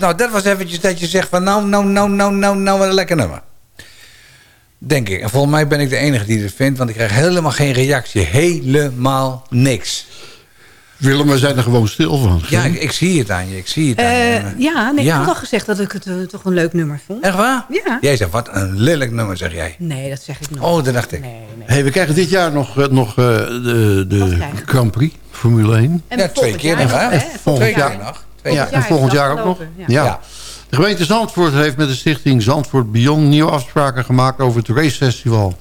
Nou dat was eventjes dat je zegt van nou, nou, nou, nou, nou, nou, wat een lekker nummer. Denk ik. En volgens mij ben ik de enige die dit vindt, want ik krijg helemaal geen reactie. Helemaal niks. Willem, we zijn er gewoon stil van. Ja, ik, ik zie het aan je. Ik zie het aan je. Eh, ja, nee, ik Ja. had al gezegd dat ik het eh, toch een leuk nummer vond. Echt waar? Ja. Jij zegt, wat een lelijk nummer, zeg jij. Nee, dat zeg ik nog. Oh, dat dacht ik. Hey, we krijgen dit jaar nog, eh, nog eh, de, de Grand Prix, Formule 1. En Ja, twee keer nog, hè? volgend Twee jaar keer nog. Ja, en volgend jaar ook nog. Ja. De gemeente Zandvoort heeft met de stichting Zandvoort Beyond nieuwe afspraken gemaakt over het racefestival.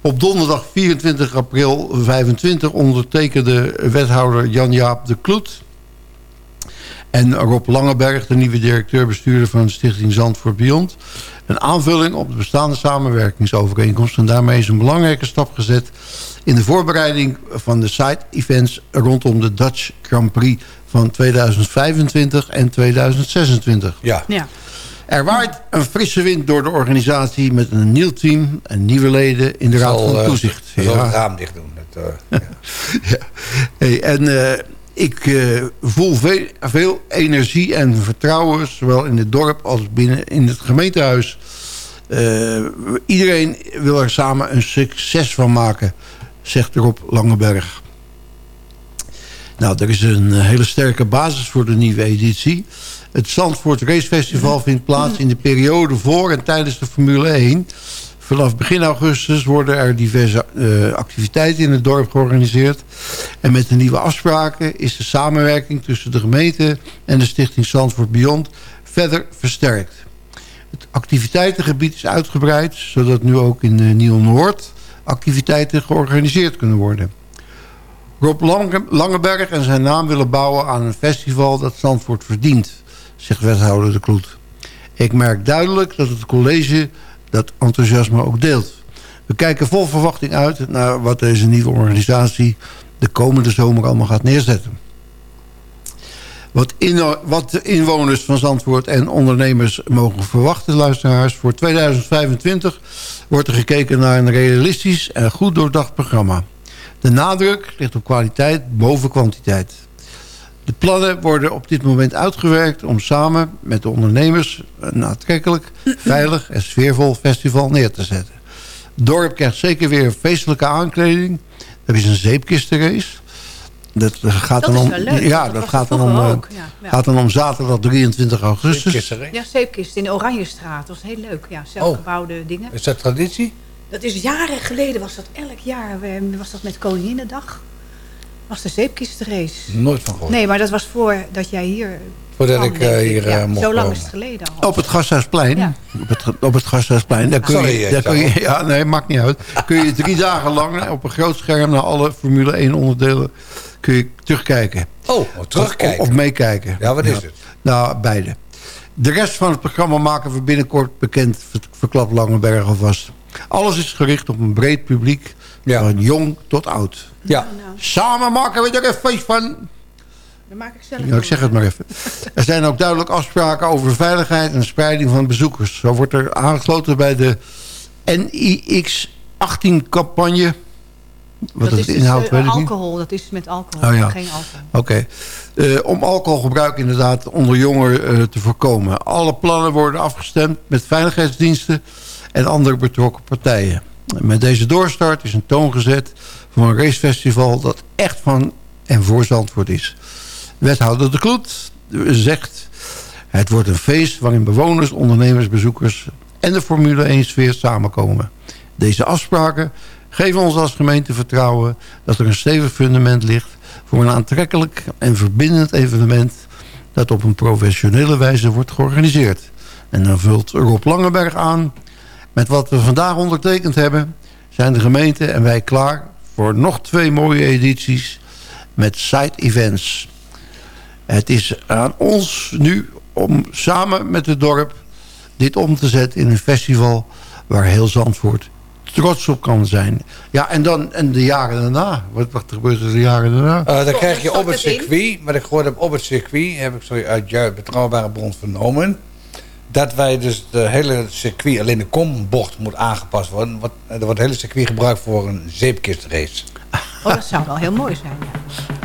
Op donderdag 24 april 25 ondertekende wethouder Jan-Jaap de Kloet en Rob Langeberg, de nieuwe directeur-bestuurder van de stichting Zandvoort Beyond, een aanvulling op de bestaande samenwerkingsovereenkomst. En daarmee is een belangrijke stap gezet in de voorbereiding van de side-events rondom de Dutch Grand Prix van 2025 en 2026. Ja. Ja. Er waait een frisse wind door de organisatie met een nieuw team en nieuwe leden in de Raad Zal, van eh, Toezicht. zal Ja. het raam dicht doen. Dat, eh, Ja. Hey, en eh, ik eh, voel veel, veel energie en vertrouwen, zowel in het dorp als binnen in het gemeentehuis. Eh, iedereen wil er samen een succes van maken, zegt Rob Langeberg. Nou, er is een eh, hele sterke basis voor de nieuwe editie. Het Zandvoort Race Festival vindt plaats in de periode voor en tijdens de Formule 1. Vanaf begin augustus worden er diverse eh, activiteiten in het dorp georganiseerd. En met de nieuwe afspraken is de samenwerking tussen de gemeente en de stichting Zandvoort Beyond verder versterkt. Het activiteitengebied is uitgebreid, zodat nu ook in eh, Nieuw-Noord activiteiten georganiseerd kunnen worden. Rob Lange, Langeberg en zijn naam willen bouwen aan een festival dat Zandvoort verdient, zegt wethouder De Kloet. Ik merk duidelijk dat het college dat enthousiasme ook deelt. We kijken vol verwachting uit naar wat deze nieuwe organisatie de komende zomer allemaal gaat neerzetten. Wat, in, wat de inwoners van Zandvoort en ondernemers mogen verwachten, luisteraars... voor 2025 wordt er gekeken naar een realistisch en goed doordacht programma. De nadruk ligt op kwaliteit boven kwantiteit. De plannen worden op dit moment uitgewerkt om samen met de ondernemers... een aantrekkelijk, veilig en sfeervol festival neer te zetten. Het dorp krijgt zeker weer feestelijke aankleding. Er is een zeepkistenrace... Dat gaat Dat dan om, leuk, ja, dat gaat dan om, eh, ook, ja, ja. gaat dan om zaterdag 23 augustus. Ja, zeepkist in de Oranjestraat. Dat was heel leuk. Ja, zelfgebouwde dingen. Is dat traditie? Dat is jaren geleden, was dat elk jaar. eh, Was dat met Koninginnedag? Was de zeepkistrace. Nooit van gehoord. Nee, maar dat was voordat jij hier Voordat kwam, ik, eh, hier, Ja, eh, mocht Zo lang komen. is het geleden al. Op het Gasthuisplein. Op, het, op het Gasthuisplein. Daar kun je, Sorry, eh, daar kun je, ja, nee, maakt niet uit. Kun je drie dagen lang op een groot scherm naar alle Formule 1 onderdelen kun je terugkijken. Oh, oh, terugkijken. Of, of meekijken. Ja, wat is het? Nou, beide. De rest van het programma maken we binnenkort bekend, ver- verklapt Langenberg alvast. Alles is gericht op een breed publiek, van jong tot oud. Ja. Samen maken we er een feest van. Dat maak ik zelf Ja, ik zeg het maar even. Er zijn ook duidelijk afspraken over veiligheid en spreiding van bezoekers. Zo wordt er aangesloten bij de NIX-18-campagne. Wat dat het is inhoudt, dus, weet eh, niet. alcohol. Dat is met alcohol. Oh ja. Geen alcohol. Oké. Eh, om alcoholgebruik inderdaad onder jongeren eh, te voorkomen. Alle plannen worden afgestemd met veiligheidsdiensten en andere betrokken partijen. Met deze doorstart is een toon gezet voor een racefestival dat echt van en voor Zandvoort is. Wethouder De Kloet zegt... het wordt een feest waarin bewoners, ondernemers, bezoekers... en de Formule 1-sfeer samenkomen. Deze afspraken geven ons als gemeente vertrouwen... dat er een stevig fundament ligt voor een aantrekkelijk en verbindend evenement... dat op een professionele wijze wordt georganiseerd. En dan vult Rob Langenberg aan... met wat we vandaag ondertekend hebben... zijn de gemeente en wij klaar voor nog twee mooie edities... met side events. Het is aan ons nu om samen met het dorp... dit om te zetten in een festival... waar heel Zandvoort trots op kan zijn. Ja, en dan en de jaren daarna. Wat, wat gebeurt er de jaren daarna? Eh, dan krijg je op het circuit, wat ik gehoord heb op het circuit, heb ik zo uit juist betrouwbare bron vernomen, dat wij dus de hele circuit, alleen de kombocht moet aangepast worden. Want er wordt het hele circuit gebruikt voor een zeepkistrace. Oh, dat zou wel heel mooi zijn, ja.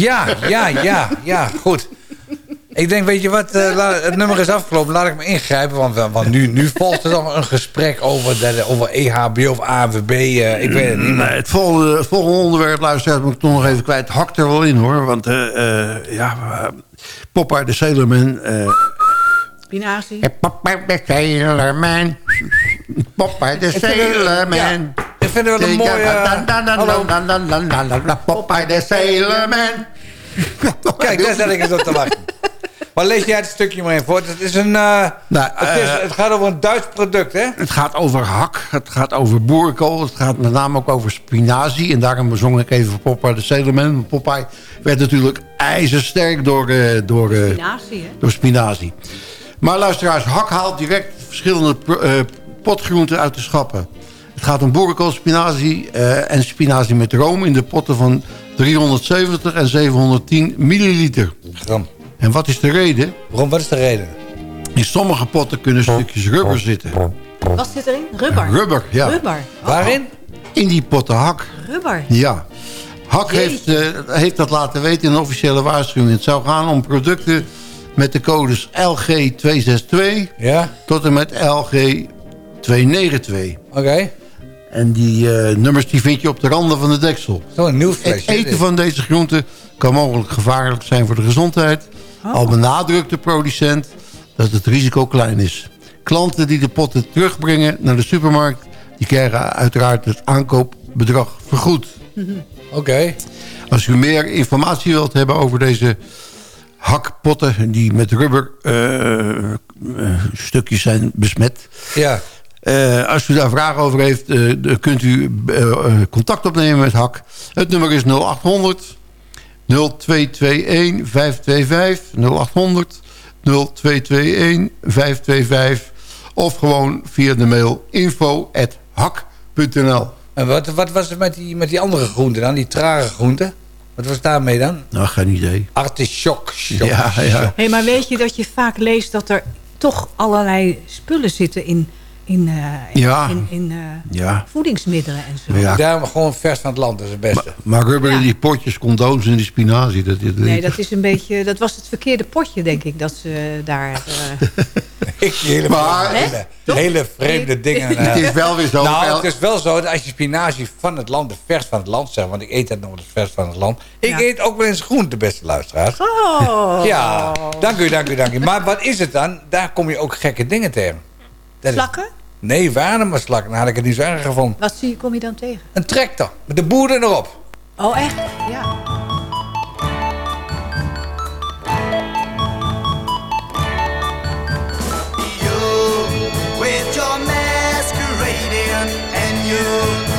Ja, ja, ja, ja, goed. Ik denk, weet je wat, eh, het nummer is afgelopen, laat ik me ingrijpen. Want, eh, want nu, nu volgt er dan een gesprek over, de, over EHB of AWB. eh, ik weet het niet. Maar, het, volgende, het volgende onderwerp, luisteraars, moet ik toch nog even kwijt. Hakt er wel in, hoor. Want, eh eh ja, uh, Popeye de Sailorman... eh Spinazie. Popeye de Sailorman. Popeye de Sailorman. ja, ik vind het wel een mooie... Hallo. Popeye de Sailorman. Kijk, daar zet ik eens op te wachten. Maar lees jij het stukje maar even voor. Het, is een, eh, Nou, het, is, eh, het gaat over een Duits product, hè? Het gaat over hak, het gaat over boerenkool, het gaat met name ook over spinazie. En daarom zong ik even voor Popeye de Sailorman. Popeye werd natuurlijk ijzersterk door, eh, door, eh, Spinazie, hè? door spinazie. Maar luisteraars, hak haalt direct verschillende eh, potgroenten uit de schappen. Het gaat om boerenkool, spinazie eh, en spinazie met room in de potten van 370 en 710 milliliter. Gram. En wat is de reden? Waarom, wat is de reden? In sommige potten kunnen stukjes rubber zitten. Wat zit erin? Rubber. Rubber, ja. Rubber. Oh, Waarin? In die potten hak. Rubber. Ja. Hak heeft, eh, heeft dat laten weten in een officiële waarschuwing. Het zou gaan om producten met de codes LG262 Ja? tot en met LG292. Oké. En die eh, nummers die vind je op de randen van de deksel. Zo een nieuw Het eten van deze groenten kan mogelijk gevaarlijk zijn voor de gezondheid. Al benadrukt de producent dat het risico klein is. Klanten die de potten terugbrengen naar de supermarkt... die krijgen uiteraard het aankoopbedrag vergoed. Oké. Als u meer informatie wilt hebben over deze hakpotten... die met rubber eh, eh, stukjes zijn besmet... Ja. Eh, als u daar vragen over heeft, eh, dan kunt u eh, contact opnemen met HAK. Het nummer is 0800 0221 525 0800 0221 525 of gewoon via de mail info@hak.nl. En wat, wat was er met die, met die andere groenten dan? Die trage groenten? Wat was daarmee dan? Nou, geen idee. Artichok. Ja, ja. Hey, maar weet je dat je vaak leest dat er toch allerlei spullen zitten in, in, eh, in, Ja. in, in, eh, Ja. voedingsmiddelen en zo? Ja. Daarom gewoon vers van het land, dat is het beste. Maar rubber in Ja. die potjes, condooms en die spinazie. Dat, dat, Nee, dat is een beetje. Dat was het verkeerde potje, denk ik, dat ze daar. eh, Ik hele, Maar- hele, hele vreemde dingen. eh. Het is wel weer zo. Nou, het is wel zo dat als je spinazie van het land, de vers van het land zegt, want ik eet dat nog eens vers van het land. Ik Ja. eet ook wel eens groente, beste luisteraars. Oh. Ja, dank u, dank u, dank u. Maar wat is het dan? Daar kom je ook gekke dingen tegen. Dat is- Slakken? Nee, waren maar slakken. Dan had ik het niet zo erg gevonden. Wat zie, kom je dan tegen? Een tractor, met de boeren erop. Oh, echt? Ja. with your masquerading and you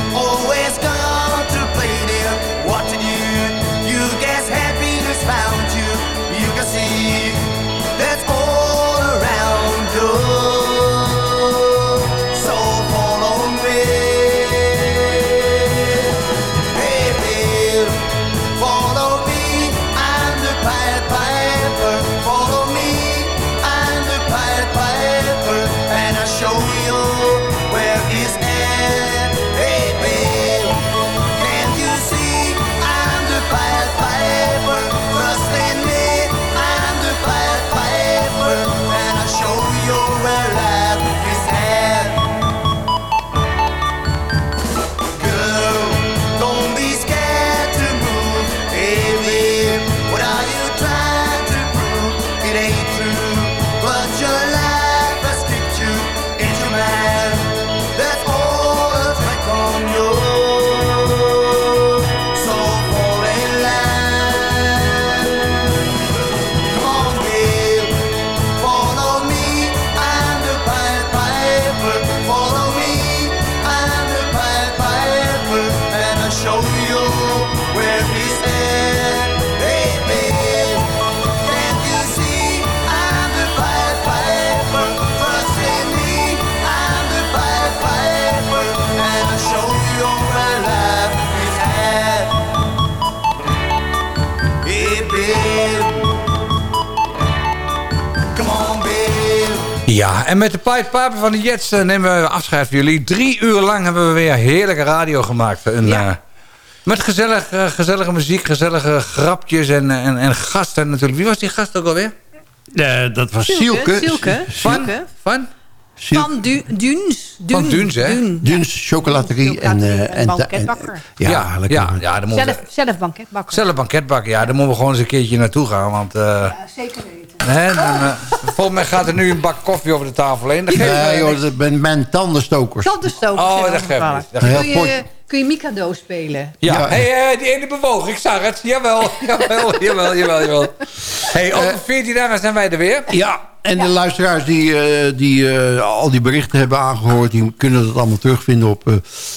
Ja, en met de Pied Piper van de Jets eh, nemen we afscheid van jullie. Drie uur lang hebben we weer heerlijke radio gemaakt. Een, Ja. eh, Met gezellig, eh, gezellige muziek, gezellige grapjes en, en, en gasten natuurlijk. Wie was die gast ook alweer? Dat was Sielke, Sielke. Sielke, Van? Sielke. Van? Van Du- Duns. Van Duns, hè? Dun. Duns, chocolaterie en... eh, en en, banketbakker. ja, ja, lekker. ja, ja, moeten we- Zelf, zelf banketbakker. Zelf banketbakken, ja, daar moeten we gewoon eens een keertje naartoe gaan. Want eh, Zeker weten. hè, dan, eh, volgens mij gaat er nu een bak koffie over de tafel heen. Dat Nee, joh, dat ben mijn tandenstokers. Tandenstokers Oh, dat geeft niet. Dat geeft Kun je, Mikado spelen? Ja, Ja. Hey, eh, die ene bewoog, ik zag het. Jawel, jawel, jawel, jawel, jawel. Hey, over 14 dagen zijn wij er weer. Ja, en de luisteraars die, eh, die eh, al die berichten hebben aangehoord... die kunnen dat allemaal terugvinden op eh,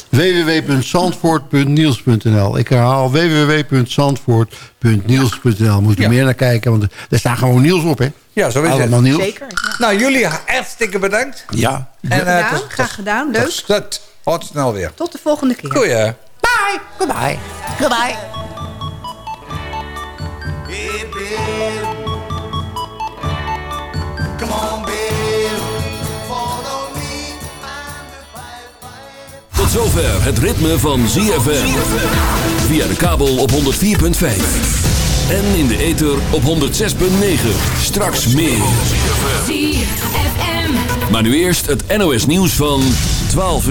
www.zandvoort.niels.nl. Ik herhaal www.zandvoort.niels.nl. Moet je Ja. meer naar kijken, want er staat gewoon Niels op, hè? Ja, zo is Allemaal het. Niels. Zeker. Ja. Nou, jullie hartstikke bedankt. Ja. En, eh, graag gedaan. Leuk. Tot- snel weer. Tot de volgende keer. Goeie. Bye. Goodbye. Goodbye. Hey, babe. Come on, babe. Follow me. Tot zover het ritme van ZFM. Via de kabel op 104.5. En in de ether op 106.9. Straks meer. ZFM. Maar nu eerst het NOS nieuws van 12 uur.